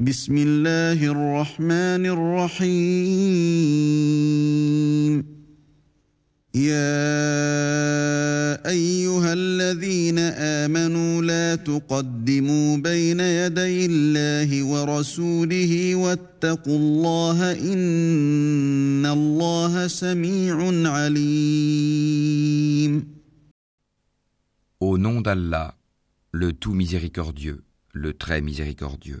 بسم الله الرحمن الرحيم يا ايها الذين امنوا لا تقدموا بين يدي الله ورسوله واتقوا الله ان الله سميع عليم Au nom d'Allah, le tout miséricordieux, le très miséricordieux.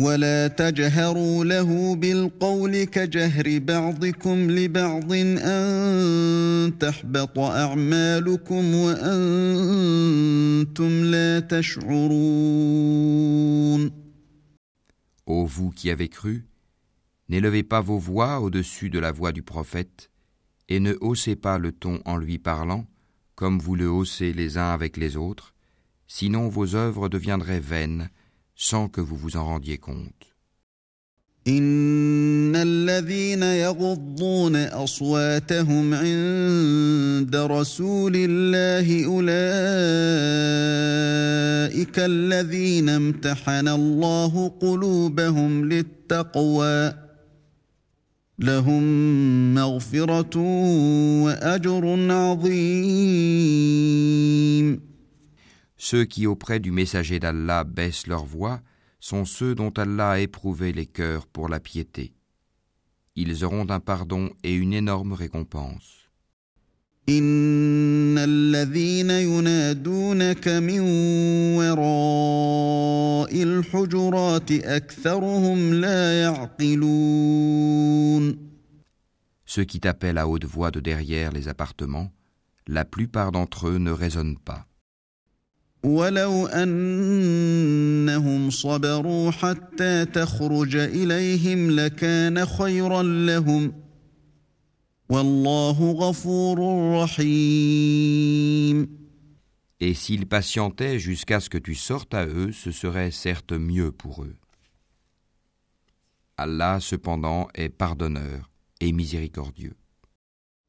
O Ô vous qui avez cru, n'élevez pas vos voix au-dessus de la voix du prophète et ne haussez pas le ton en lui parlant comme vous le haussez les uns avec les autres, sinon vos œuvres deviendraient vaines sans que vous vous en rendiez compte. إن الذين يغضون أصواتهم عند رسول الله أولئك الذين امتحن الله قلوبهم للتقوى لهم مغفرة وأجر عظيم Ceux qui auprès du messager d'Allah baissent leur voix sont ceux dont Allah a éprouvé les cœurs pour la piété. Ils auront d'un pardon et une énorme récompense. Ceux qui t'appellent à haute voix de derrière les appartements, la plupart d'entre eux ne raisonnent pas. Et s'ils patientaient jusqu'à ce que tu sortes à eux, ce serait certes mieux pour eux. Allah cependant est pardonneur et miséricordieux.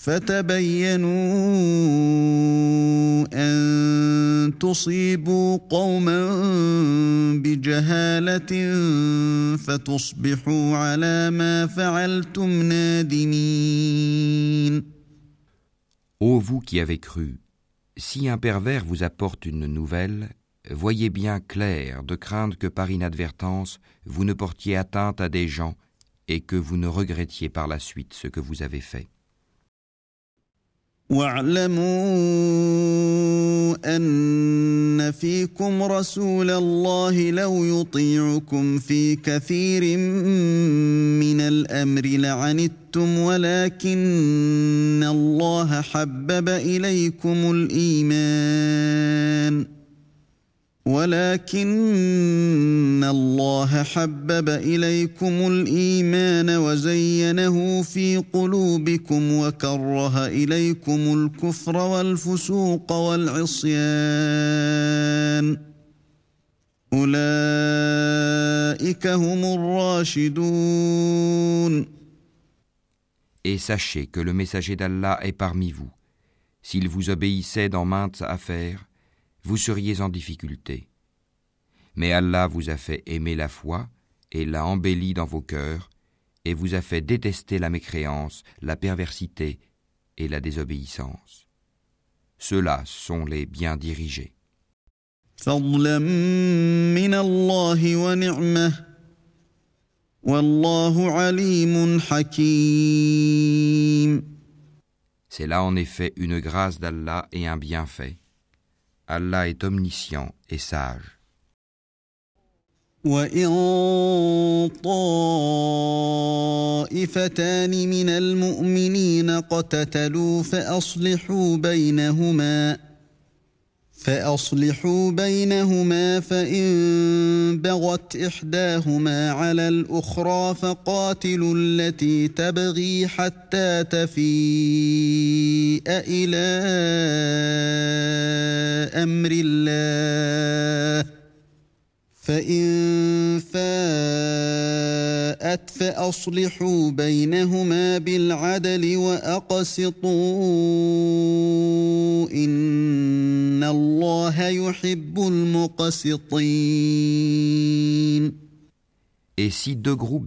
فتبينوا Ô vous qui avez cru, si un pervers vous apporte une nouvelle, voyez bien clair de craindre que par inadvertance vous ne portiez atteinte à des gens et que vous ne regrettiez par la suite ce que vous avez fait. واعلموا ان فيكم رسول الله لو يطيعكم في كثير من الامر لعنتم ولكن الله حبب اليكم الايمان ولكن الله حبب اليكم الايمان وزينه في قلوبكم وكره اليكم الكفر والفسوق والعصيان اولئك هم الراشدون Et sachez que le messager d'Allah est parmi vous. S'il vous obéissait dans maintes affaires, vous seriez en difficulté. Mais Allah vous a fait aimer la foi et l'a embellie dans vos cœurs, et vous a fait détester la mécréance, la perversité et la désobéissance. Ceux-là sont les bien dirigés. C'est là en effet une grâce d'Allah et un bienfait. Allah est omniscient et sage. وإن طائفتان من المؤمنين قتتلوا فأصلحوا بينهما فأصلحوا بينهما فإن بغت إحداهما على الأخرى فقاتلوا التي تبغي حتى تفيء إلى أمر الله فإن فاءت Et si deux groupes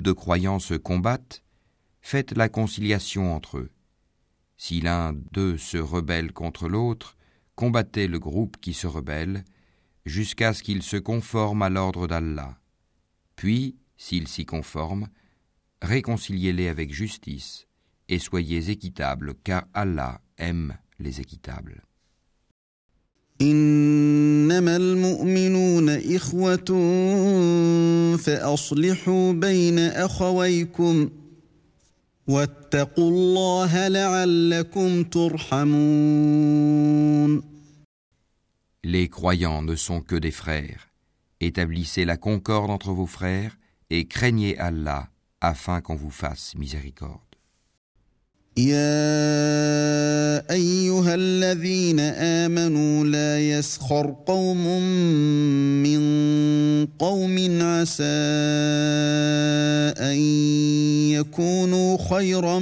de croyants se combattent, faites la conciliation entre eux. Si l'un d'eux se rebelle contre l'autre, combattez le groupe qui se rebelle, jusqu'à ce qu'il se conforme à l'ordre d'Allah. Puis, s'ils s'y conforment, réconciliez-les avec justice et soyez équitables, car Allah aime les équitables. Les croyants ne sont que des frères. Établissez la concorde entre vos frères et craignez Allah afin qu'on vous fasse miséricorde. يا ايها الذين امنوا لا يسخر قوم من قوم عسى ان يكونوا خيرا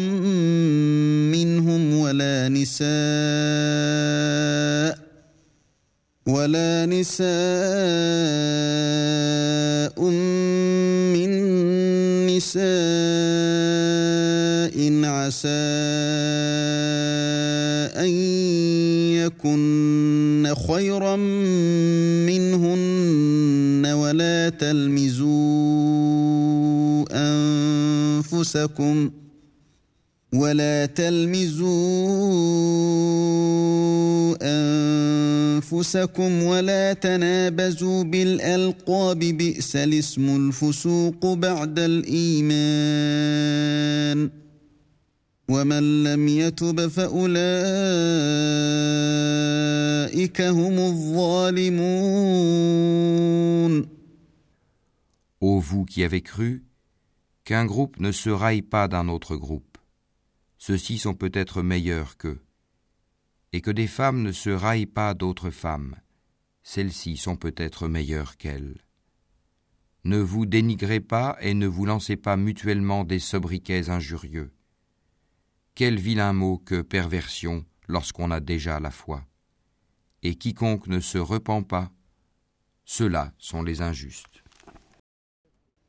منهم ولا نساء ولا نساء نساء عسى أن يكن خيرا منهن ولا تلمزوا أنفسكم ۖ ولا تلمزوا انفسكم ولا تنابزوا بالالقاب بئس الاسم الفسوق بعد الايمان ومن لم يتب فاولئك هم الظالمون Ô vous qui avez cru, qu'un groupe ne se raille pas d'un autre groupe. ceux-ci sont peut-être meilleurs qu'eux, et que des femmes ne se raillent pas d'autres femmes, celles-ci sont peut-être meilleures qu'elles. Ne vous dénigrez pas et ne vous lancez pas mutuellement des sobriquets injurieux. Quel vilain mot que perversion lorsqu'on a déjà la foi. Et quiconque ne se repent pas, ceux-là sont les injustes.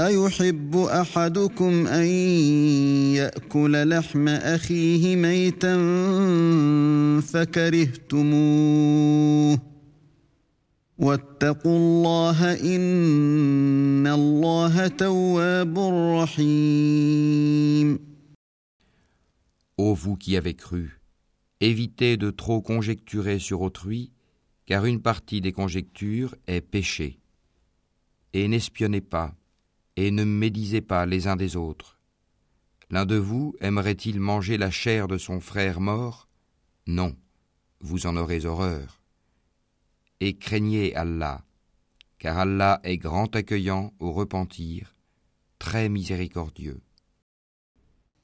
Ô vous qui avez cru, évitez de trop conjecturer sur autrui, car une partie des conjectures est péché. Et n'espionnez pas, et ne médisez pas les uns des autres. L'un de vous aimerait-il manger la chair de son frère mort Non, vous en aurez horreur. Et craignez Allah, car Allah est grand accueillant au repentir, très miséricordieux.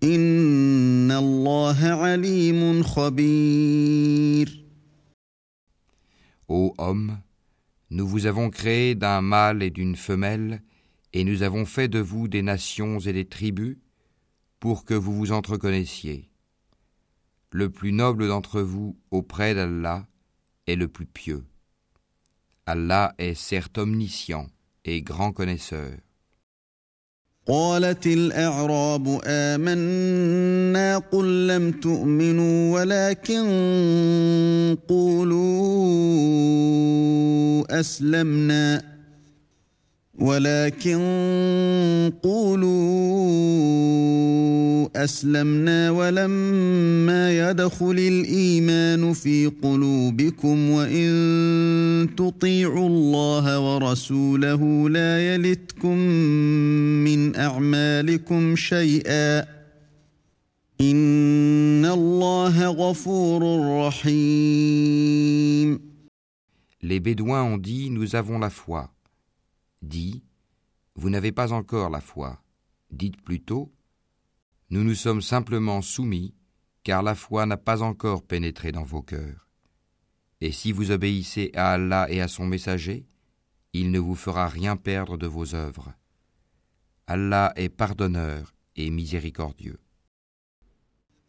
Ô homme, nous vous avons créé d'un mâle et d'une femelle, et nous avons fait de vous des nations et des tribus, pour que vous vous entreconnaissiez. Le plus noble d'entre vous auprès d'Allah est le plus pieux. Allah est certes omniscient et grand connaisseur. قالت الأعراب آمنا قل لم تؤمنوا ولكن قولوا أسلمنا ولكن قولوا أسلمنا ولما يدخل الإيمان في قلوبكم وإن تطيعوا الله ورسوله لا يلتكم من أعمالكم شيئا إن الله غفور رحيم Les Bédouins ont dit Nous avons la foi. Dit Vous n'avez pas encore la foi. Dites plutôt nous nous sommes simplement soumis, car la foi n'a pas encore pénétré dans vos cœurs. Et si vous obéissez à Allah et à son messager, il ne vous fera rien perdre de vos œuvres. Allah est pardonneur et miséricordieux.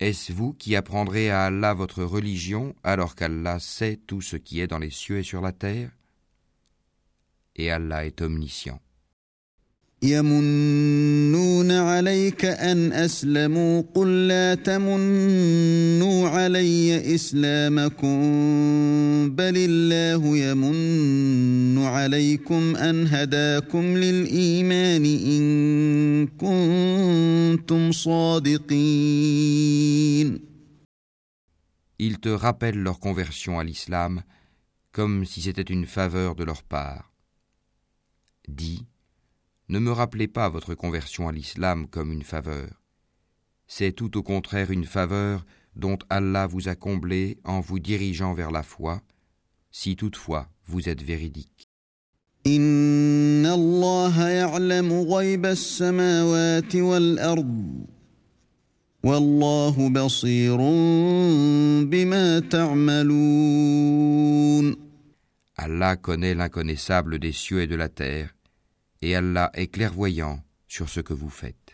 Est-ce vous qui apprendrez à Allah votre religion alors qu'Allah sait tout ce qui est dans les cieux et sur la terre Et Allah est omniscient. Ils te rappellent leur conversion à l'islam comme si c'était une faveur de leur part. Dis, ne me rappelez pas votre conversion à l'islam comme une faveur. C'est tout au contraire une faveur dont Allah vous a comblé en vous dirigeant vers la foi, si toutefois vous êtes véridique. إن الله يعلم غيب السماوات والأرض والله بصير بما تعملون Allah connaît l'inconnaissable des cieux et de la terre, et Allah est clairvoyant sur ce que vous faites.